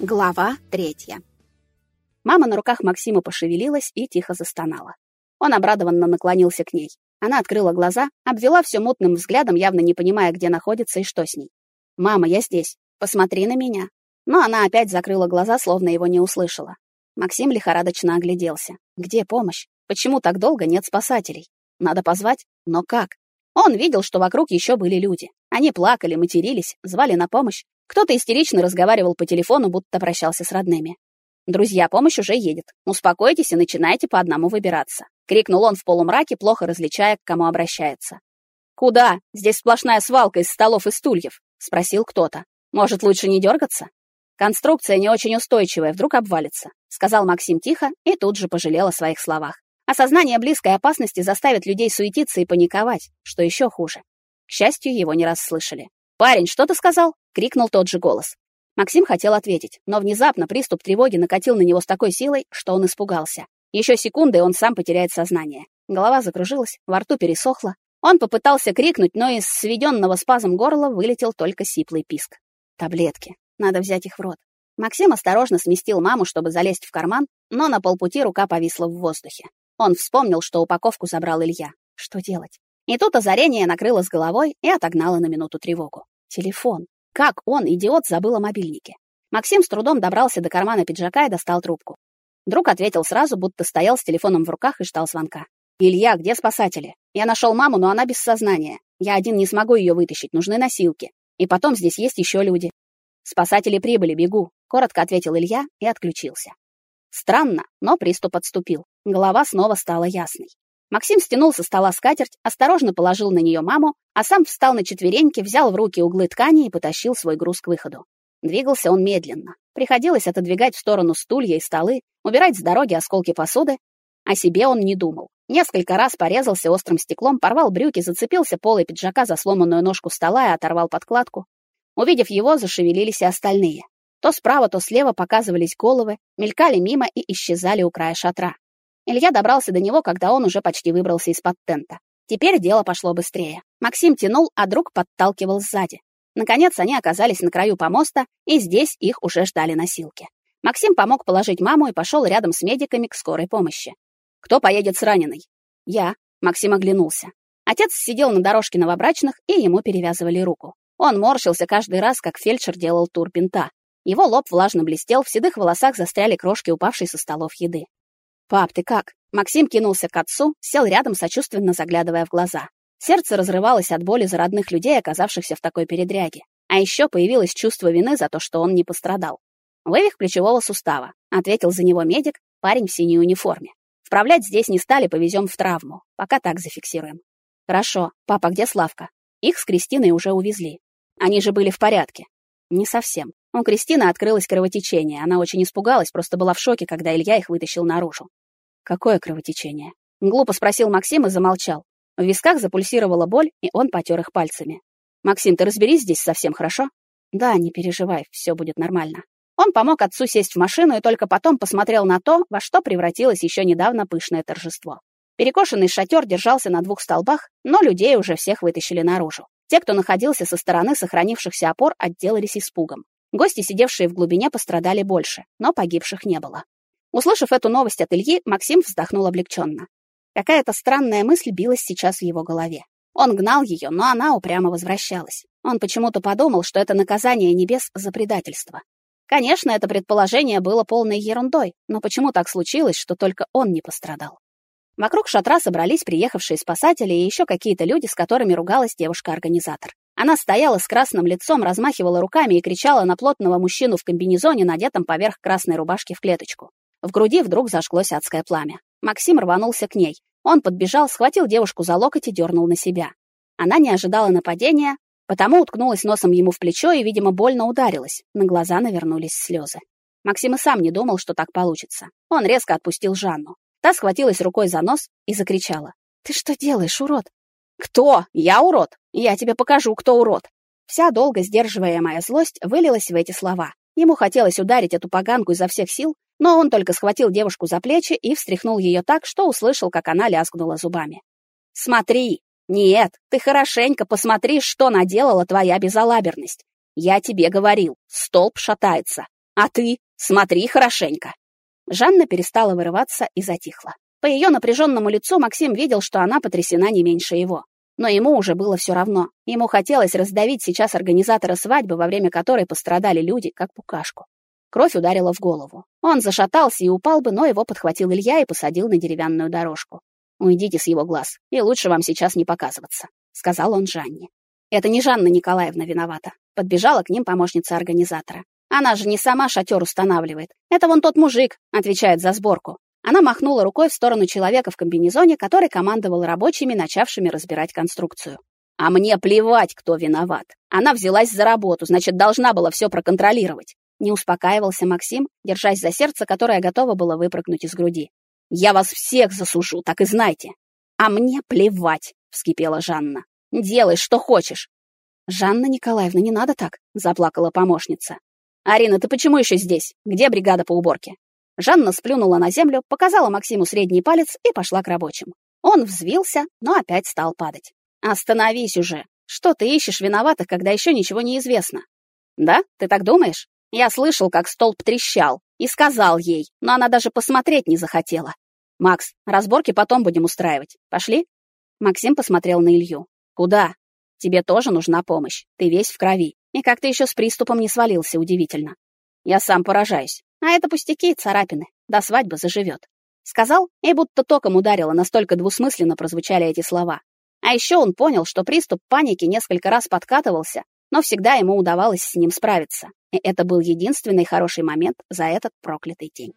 Глава третья. Мама на руках Максима пошевелилась и тихо застонала. Он обрадованно наклонился к ней. Она открыла глаза, обвела все мутным взглядом, явно не понимая, где находится и что с ней. «Мама, я здесь. Посмотри на меня». Но она опять закрыла глаза, словно его не услышала. Максим лихорадочно огляделся. Где помощь? Почему так долго нет спасателей? Надо позвать? Но как? Он видел, что вокруг еще были люди. Они плакали, матерились, звали на помощь, кто-то истерично разговаривал по телефону, будто прощался с родными. «Друзья, помощь уже едет. Успокойтесь и начинайте по одному выбираться», — крикнул он в полумраке, плохо различая, к кому обращается. «Куда? Здесь сплошная свалка из столов и стульев», — спросил кто-то. «Может, лучше не дергаться?» «Конструкция не очень устойчивая, вдруг обвалится», — сказал Максим тихо и тут же пожалел о своих словах. Осознание близкой опасности заставит людей суетиться и паниковать, что еще хуже. К счастью, его не расслышали. «Парень, что ты сказал?» — крикнул тот же голос. Максим хотел ответить, но внезапно приступ тревоги накатил на него с такой силой, что он испугался. Еще секунды, и он сам потеряет сознание. Голова закружилась, во рту пересохло. Он попытался крикнуть, но из сведенного спазом горла вылетел только сиплый писк. Таблетки. Надо взять их в рот. Максим осторожно сместил маму, чтобы залезть в карман, но на полпути рука повисла в воздухе. Он вспомнил, что упаковку забрал Илья. Что делать? И тут озарение накрыло с головой и отогнало на минуту тревогу. Телефон. Как он, идиот, забыл о мобильнике? Максим с трудом добрался до кармана пиджака и достал трубку. Друг ответил сразу, будто стоял с телефоном в руках и ждал звонка. «Илья, где спасатели? Я нашел маму, но она без сознания. Я один не смогу ее вытащить, нужны носилки. И потом здесь есть еще люди». «Спасатели прибыли, бегу», — коротко ответил Илья и отключился. Странно, но приступ отступил. Голова снова стала ясной. Максим стянул со стола скатерть, осторожно положил на нее маму, а сам встал на четвереньки, взял в руки углы ткани и потащил свой груз к выходу. Двигался он медленно. Приходилось отодвигать в сторону стулья и столы, убирать с дороги осколки посуды. О себе он не думал. Несколько раз порезался острым стеклом, порвал брюки, зацепился полой пиджака за сломанную ножку стола и оторвал подкладку. Увидев его, зашевелились и остальные. То справа, то слева показывались головы, мелькали мимо и исчезали у края шатра. Илья добрался до него, когда он уже почти выбрался из-под тента. Теперь дело пошло быстрее. Максим тянул, а друг подталкивал сзади. Наконец они оказались на краю помоста, и здесь их уже ждали носилки. Максим помог положить маму и пошел рядом с медиками к скорой помощи. «Кто поедет с раненой?» «Я», — Максим оглянулся. Отец сидел на дорожке новобрачных, и ему перевязывали руку. Он морщился каждый раз, как фельдшер делал тур бинта. Его лоб влажно блестел, в седых волосах застряли крошки упавшей со столов еды. «Пап, ты как?» Максим кинулся к отцу, сел рядом, сочувственно заглядывая в глаза. Сердце разрывалось от боли за родных людей, оказавшихся в такой передряге. А еще появилось чувство вины за то, что он не пострадал. «Вывих плечевого сустава», — ответил за него медик, парень в синей униформе. «Вправлять здесь не стали, повезем в травму. Пока так зафиксируем». «Хорошо. Папа, где Славка?» Их с Кристиной уже увезли. Они же были в порядке. Не совсем. У Кристины открылось кровотечение. Она очень испугалась, просто была в шоке, когда Илья их вытащил наружу. Какое кровотечение? Глупо спросил Максим и замолчал. В висках запульсировала боль, и он потер их пальцами. Максим, ты разберись здесь совсем, хорошо? Да, не переживай, все будет нормально. Он помог отцу сесть в машину и только потом посмотрел на то, во что превратилось еще недавно пышное торжество. Перекошенный шатер держался на двух столбах, но людей уже всех вытащили наружу. Те, кто находился со стороны сохранившихся опор, отделались испугом. Гости, сидевшие в глубине, пострадали больше, но погибших не было. Услышав эту новость от Ильи, Максим вздохнул облегченно. Какая-то странная мысль билась сейчас в его голове. Он гнал ее, но она упрямо возвращалась. Он почему-то подумал, что это наказание небес за предательство. Конечно, это предположение было полной ерундой, но почему так случилось, что только он не пострадал? Вокруг шатра собрались приехавшие спасатели и еще какие-то люди, с которыми ругалась девушка-организатор. Она стояла с красным лицом, размахивала руками и кричала на плотного мужчину в комбинезоне, надетом поверх красной рубашки в клеточку. В груди вдруг зажглось адское пламя. Максим рванулся к ней. Он подбежал, схватил девушку за локоть и дернул на себя. Она не ожидала нападения, потому уткнулась носом ему в плечо и, видимо, больно ударилась. На глаза навернулись слезы. Максим и сам не думал, что так получится. Он резко отпустил Жанну. Та схватилась рукой за нос и закричала. «Ты что делаешь, урод?» «Кто? Я урод? Я тебе покажу, кто урод!» Вся долго сдерживаемая злость вылилась в эти слова. Ему хотелось ударить эту поганку изо всех сил, но он только схватил девушку за плечи и встряхнул ее так, что услышал, как она лязгнула зубами. «Смотри! Нет, ты хорошенько посмотри, что наделала твоя безалаберность. Я тебе говорил, столб шатается. А ты смотри хорошенько. Жанна перестала вырываться и затихла. По ее напряженному лицу Максим видел, что она потрясена не меньше его. Но ему уже было все равно. Ему хотелось раздавить сейчас организатора свадьбы, во время которой пострадали люди, как букашку. Кровь ударила в голову. Он зашатался и упал бы, но его подхватил Илья и посадил на деревянную дорожку. «Уйдите с его глаз, и лучше вам сейчас не показываться», — сказал он Жанне. Это не Жанна Николаевна виновата. Подбежала к ним помощница организатора. Она же не сама шатер устанавливает. Это вон тот мужик, отвечает за сборку. Она махнула рукой в сторону человека в комбинезоне, который командовал рабочими, начавшими разбирать конструкцию. А мне плевать, кто виноват. Она взялась за работу, значит, должна была все проконтролировать. Не успокаивался Максим, держась за сердце, которое готово было выпрыгнуть из груди. Я вас всех засужу, так и знайте. А мне плевать, вскипела Жанна. Делай, что хочешь. Жанна Николаевна, не надо так, заплакала помощница. Арина, ты почему еще здесь? Где бригада по уборке? Жанна сплюнула на землю, показала Максиму средний палец и пошла к рабочим. Он взвился, но опять стал падать. Остановись уже. Что ты ищешь виноватых, когда еще ничего не известно? Да? Ты так думаешь? Я слышал, как столб трещал, и сказал ей, но она даже посмотреть не захотела. Макс, разборки потом будем устраивать. Пошли? Максим посмотрел на Илью. Куда? Тебе тоже нужна помощь. Ты весь в крови. И как ты еще с приступом не свалился, удивительно. Я сам поражаюсь. А это пустяки, царапины. До свадьбы заживет. Сказал, и будто током ударило, настолько двусмысленно прозвучали эти слова. А еще он понял, что приступ паники несколько раз подкатывался, но всегда ему удавалось с ним справиться. И это был единственный хороший момент за этот проклятый день.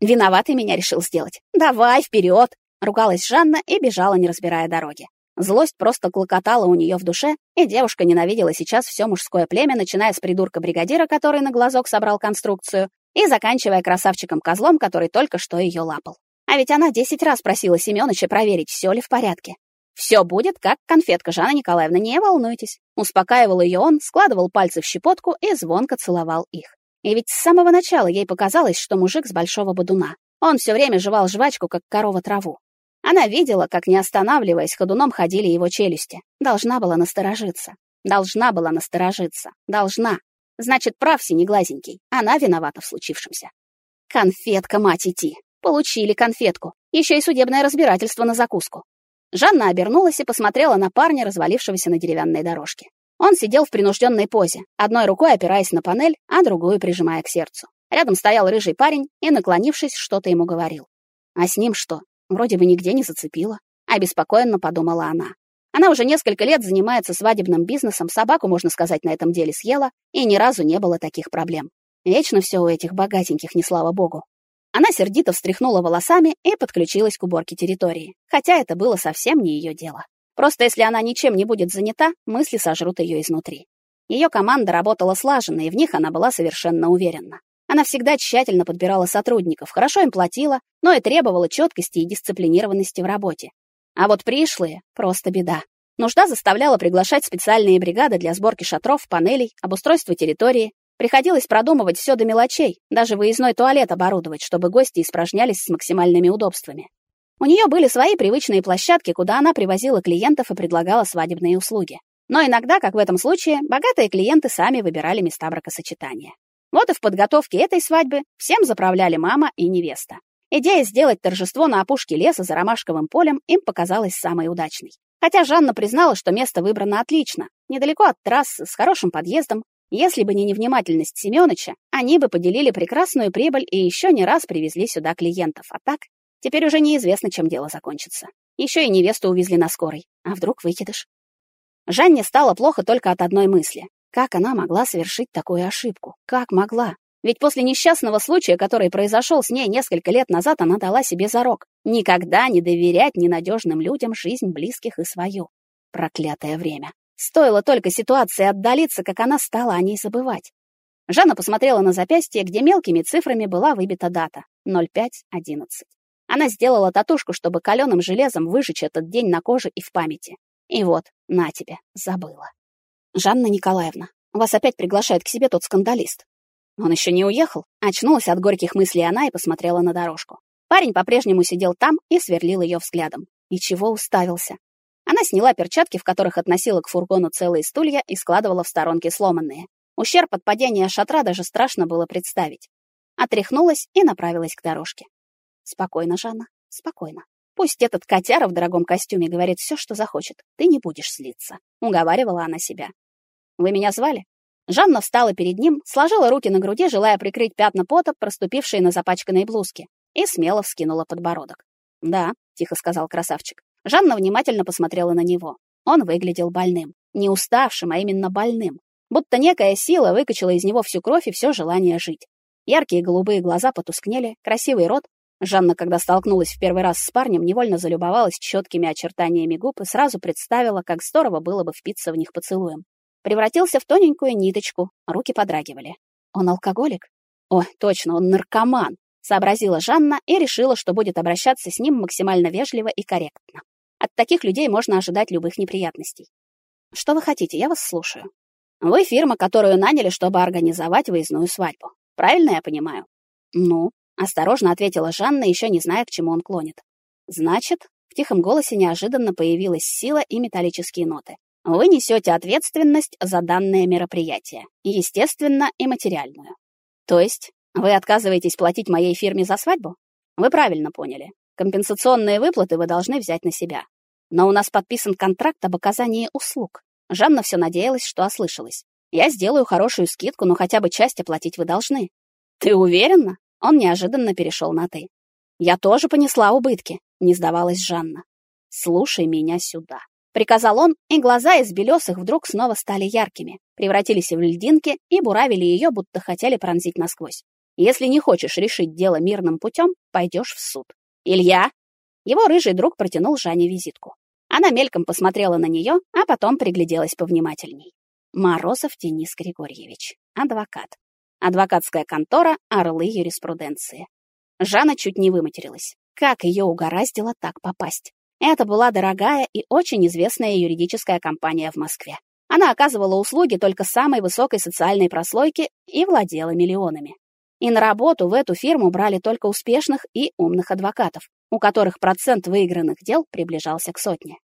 Виноватый меня решил сделать. Давай вперед! Ругалась Жанна и бежала, не разбирая дороги. Злость просто клокотала у нее в душе, и девушка ненавидела сейчас все мужское племя, начиная с придурка-бригадира, который на глазок собрал конструкцию, и заканчивая красавчиком-козлом, который только что ее лапал. А ведь она десять раз просила Семёныча проверить, все ли в порядке. Все будет как конфетка, Жанна Николаевна, не волнуйтесь. Успокаивал ее он, складывал пальцы в щепотку и звонко целовал их. И ведь с самого начала ей показалось, что мужик с большого бодуна. Он все время жевал жвачку, как корова траву. Она видела, как, не останавливаясь, ходуном ходили его челюсти. Должна была насторожиться. Должна была насторожиться. Должна. Значит, прав синеглазенький. Она виновата в случившемся. Конфетка, мать идти. Получили конфетку. Еще и судебное разбирательство на закуску. Жанна обернулась и посмотрела на парня, развалившегося на деревянной дорожке. Он сидел в принужденной позе, одной рукой опираясь на панель, а другую прижимая к сердцу. Рядом стоял рыжий парень и, наклонившись, что-то ему говорил. А с ним что? Вроде бы нигде не зацепила. Обеспокоенно подумала она. Она уже несколько лет занимается свадебным бизнесом, собаку, можно сказать, на этом деле съела, и ни разу не было таких проблем. Вечно все у этих богатеньких, не слава богу. Она сердито встряхнула волосами и подключилась к уборке территории, хотя это было совсем не ее дело. Просто если она ничем не будет занята, мысли сожрут ее изнутри. Ее команда работала слаженно, и в них она была совершенно уверена. Она всегда тщательно подбирала сотрудников, хорошо им платила, но и требовала четкости и дисциплинированности в работе. А вот пришлые — просто беда. Нужда заставляла приглашать специальные бригады для сборки шатров, панелей, обустройства территории. Приходилось продумывать все до мелочей, даже выездной туалет оборудовать, чтобы гости испражнялись с максимальными удобствами. У нее были свои привычные площадки, куда она привозила клиентов и предлагала свадебные услуги. Но иногда, как в этом случае, богатые клиенты сами выбирали места бракосочетания. Вот и в подготовке этой свадьбы всем заправляли мама и невеста. Идея сделать торжество на опушке леса за ромашковым полем им показалась самой удачной. Хотя Жанна признала, что место выбрано отлично, недалеко от трассы, с хорошим подъездом. Если бы не невнимательность Семёныча, они бы поделили прекрасную прибыль и еще не раз привезли сюда клиентов. А так, теперь уже неизвестно, чем дело закончится. Еще и невесту увезли на скорой. А вдруг выкидыш? Жанне стало плохо только от одной мысли. Как она могла совершить такую ошибку? Как могла? Ведь после несчастного случая, который произошел с ней несколько лет назад, она дала себе зарок никогда не доверять ненадежным людям жизнь близких и свою. Проклятое время. Стоило только ситуации отдалиться, как она стала о ней забывать. Жанна посмотрела на запястье, где мелкими цифрами была выбита дата — 05.11. Она сделала татушку, чтобы каленым железом выжечь этот день на коже и в памяти. И вот, на тебе, забыла. «Жанна Николаевна, вас опять приглашает к себе тот скандалист». Он еще не уехал? Очнулась от горьких мыслей она и посмотрела на дорожку. Парень по-прежнему сидел там и сверлил ее взглядом. И чего уставился? Она сняла перчатки, в которых относила к фургону целые стулья и складывала в сторонке сломанные. Ущерб от падения шатра даже страшно было представить. Отряхнулась и направилась к дорожке. Спокойно, Жанна, спокойно. Пусть этот котяра в дорогом костюме говорит все, что захочет. Ты не будешь слиться, уговаривала она себя. Вы меня звали? Жанна встала перед ним, сложила руки на груди, желая прикрыть пятна пота, проступившие на запачканной блузке, и смело вскинула подбородок. "Да", тихо сказал красавчик. Жанна внимательно посмотрела на него. Он выглядел больным, не уставшим, а именно больным, будто некая сила выкачала из него всю кровь и все желание жить. Яркие голубые глаза потускнели, красивый рот. Жанна, когда столкнулась в первый раз с парнем, невольно залюбовалась четкими очертаниями губ и сразу представила, как здорово было бы впиться в них поцелуем превратился в тоненькую ниточку, руки подрагивали. Он алкоголик? О, точно, он наркоман, сообразила Жанна и решила, что будет обращаться с ним максимально вежливо и корректно. От таких людей можно ожидать любых неприятностей. Что вы хотите? Я вас слушаю. Вы фирма, которую наняли, чтобы организовать выездную свадьбу. Правильно я понимаю? Ну, осторожно ответила Жанна, еще не зная, к чему он клонит. Значит, в тихом голосе неожиданно появилась сила и металлические ноты. Вы несете ответственность за данное мероприятие, естественно, и материальную. То есть вы отказываетесь платить моей фирме за свадьбу? Вы правильно поняли. Компенсационные выплаты вы должны взять на себя. Но у нас подписан контракт об оказании услуг. Жанна все надеялась, что ослышалась. Я сделаю хорошую скидку, но хотя бы часть оплатить вы должны. Ты уверена? Он неожиданно перешел на ты. Я тоже понесла убытки, не сдавалась Жанна. Слушай меня сюда приказал он, и глаза из белесых вдруг снова стали яркими, превратились в льдинки и буравили ее, будто хотели пронзить насквозь. Если не хочешь решить дело мирным путем, пойдешь в суд. Илья, его рыжий друг протянул Жане визитку. Она мельком посмотрела на нее, а потом пригляделась повнимательней. Морозов Денис Григорьевич, адвокат. Адвокатская контора Орлы юриспруденции. Жанна чуть не выматерилась. Как ее угораздило так попасть? Это была дорогая и очень известная юридическая компания в Москве. Она оказывала услуги только самой высокой социальной прослойки и владела миллионами. И на работу в эту фирму брали только успешных и умных адвокатов, у которых процент выигранных дел приближался к сотне.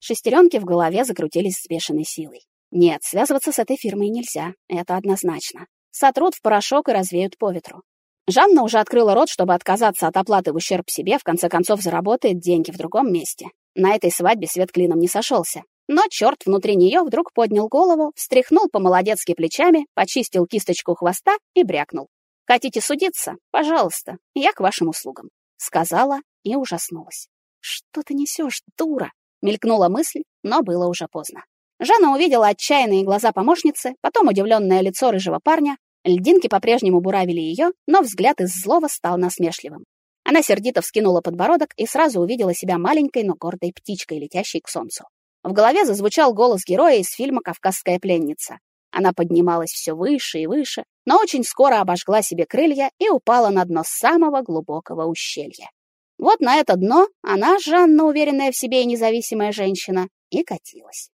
Шестеренки в голове закрутились с бешеной силой. Нет, связываться с этой фирмой нельзя, это однозначно. Сотрут в порошок и развеют по ветру. Жанна уже открыла рот, чтобы отказаться от оплаты в ущерб себе, в конце концов заработает деньги в другом месте. На этой свадьбе свет клином не сошелся. Но черт внутри нее вдруг поднял голову, встряхнул по-молодецки плечами, почистил кисточку хвоста и брякнул. «Хотите судиться? Пожалуйста, я к вашим услугам», — сказала и ужаснулась. «Что ты несешь, дура?» — мелькнула мысль, но было уже поздно. Жанна увидела отчаянные глаза помощницы, потом удивленное лицо рыжего парня, Льдинки по-прежнему буравили ее, но взгляд из злого стал насмешливым. Она сердито вскинула подбородок и сразу увидела себя маленькой, но гордой птичкой, летящей к солнцу. В голове зазвучал голос героя из фильма «Кавказская пленница». Она поднималась все выше и выше, но очень скоро обожгла себе крылья и упала на дно самого глубокого ущелья. Вот на это дно она, Жанна, уверенная в себе и независимая женщина, и катилась.